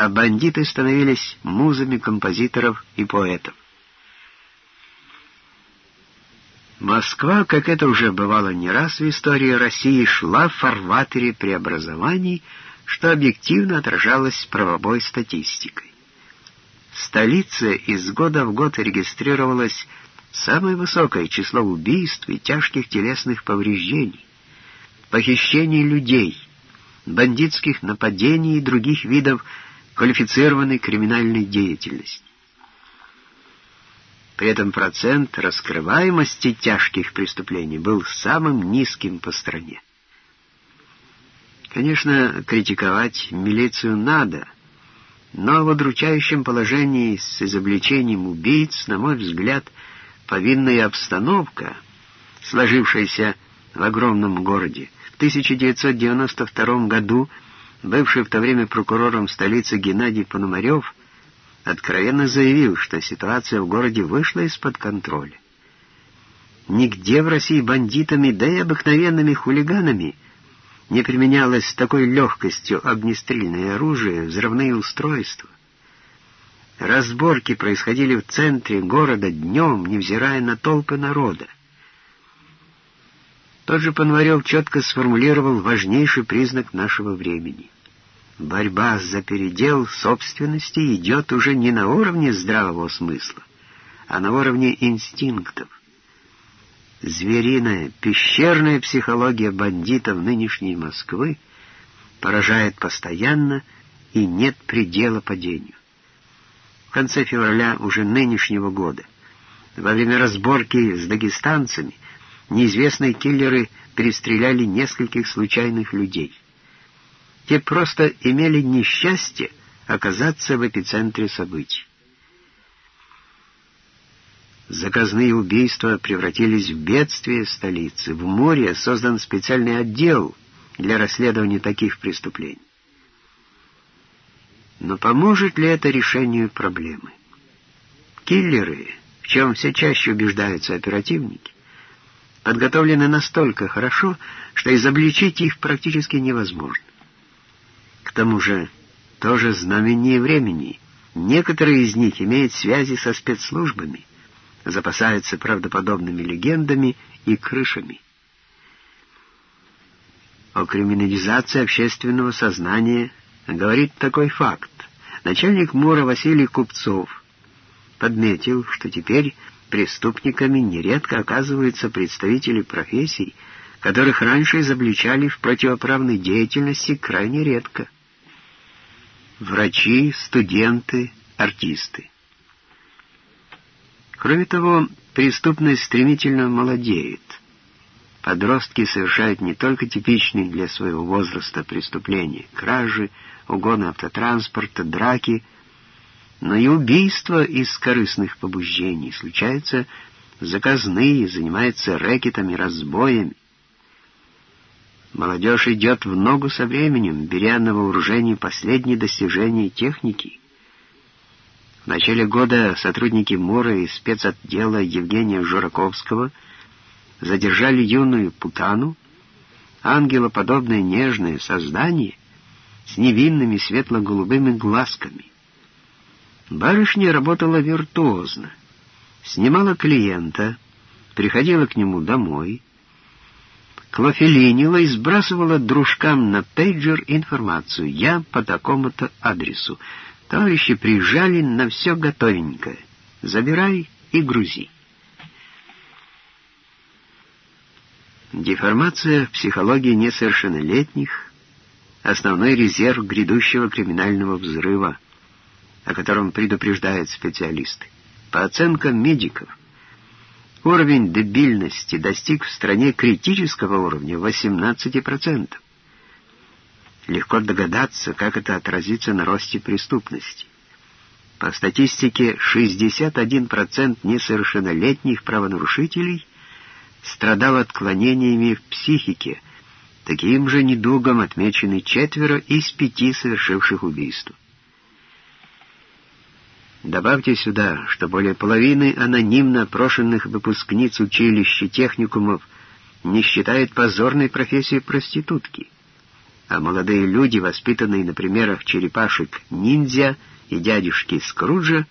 а бандиты становились музами композиторов и поэтов. Москва, как это уже бывало не раз в истории России, шла в фарватере преобразований, что объективно отражалось правовой статистикой. В столице из года в год регистрировалось самое высокое число убийств и тяжких телесных повреждений, похищений людей, бандитских нападений и других видов квалифицированной криминальной деятельности. При этом процент раскрываемости тяжких преступлений был самым низким по стране. Конечно, критиковать милицию надо, но в удручающем положении с изобличением убийц, на мой взгляд, повинная обстановка, сложившаяся в огромном городе. В 1992 году бывший в то время прокурором столицы Геннадий Пономарев откровенно заявил, что ситуация в городе вышла из-под контроля. Нигде в России бандитами, да и обыкновенными хулиганами не применялось с такой легкостью огнестрельное оружие, взрывные устройства. Разборки происходили в центре города днем, невзирая на толпы народа. Тот же Панварев четко сформулировал важнейший признак нашего времени — Борьба за передел собственности идет уже не на уровне здравого смысла, а на уровне инстинктов. Звериная, пещерная психология бандитов нынешней Москвы поражает постоянно и нет предела падению. В конце февраля уже нынешнего года, во время разборки с дагестанцами, неизвестные киллеры перестреляли нескольких случайных людей — те просто имели несчастье оказаться в эпицентре событий. Заказные убийства превратились в бедствие столицы. В море создан специальный отдел для расследования таких преступлений. Но поможет ли это решению проблемы? Киллеры, в чем все чаще убеждаются оперативники, подготовлены настолько хорошо, что изобличить их практически невозможно. К тому же, тоже знамение времени. Некоторые из них имеют связи со спецслужбами, запасаются правдоподобными легендами и крышами. О криминализации общественного сознания говорит такой факт. Начальник МУРа Василий Купцов подметил, что теперь преступниками нередко оказываются представители профессий, которых раньше изобличали в противоправной деятельности крайне редко врачи, студенты, артисты. Кроме того, преступность стремительно молодеет. Подростки совершают не только типичные для своего возраста преступления, кражи, угоны автотранспорта, драки, но и убийства из корыстных побуждений. Случаются заказные, занимаются рэкетами, разбоями. Молодежь идет в ногу со временем, беря на вооружение последние достижения техники. В начале года сотрудники МОРа и спецотдела Евгения Жураковского задержали юную Путану, ангелоподобное нежное создание с невинными светло-голубыми глазками. Барышня работала виртуозно, снимала клиента, приходила к нему домой — клофелинила и сбрасывала дружкам на пейджер информацию. Я по такому-то адресу. Товарищи приезжали на все готовенькое. Забирай и грузи. Деформация в психологии несовершеннолетних — основной резерв грядущего криминального взрыва, о котором предупреждают специалисты. По оценкам медиков, Уровень дебильности достиг в стране критического уровня 18%. Легко догадаться, как это отразится на росте преступности. По статистике, 61% несовершеннолетних правонарушителей страдал отклонениями в психике. Таким же недугом отмечены четверо из пяти совершивших убийство. Добавьте сюда, что более половины анонимно опрошенных выпускниц училищ и техникумов не считают позорной профессией проститутки, а молодые люди, воспитанные на примерах черепашек-ниндзя и дядюшки Скруджа,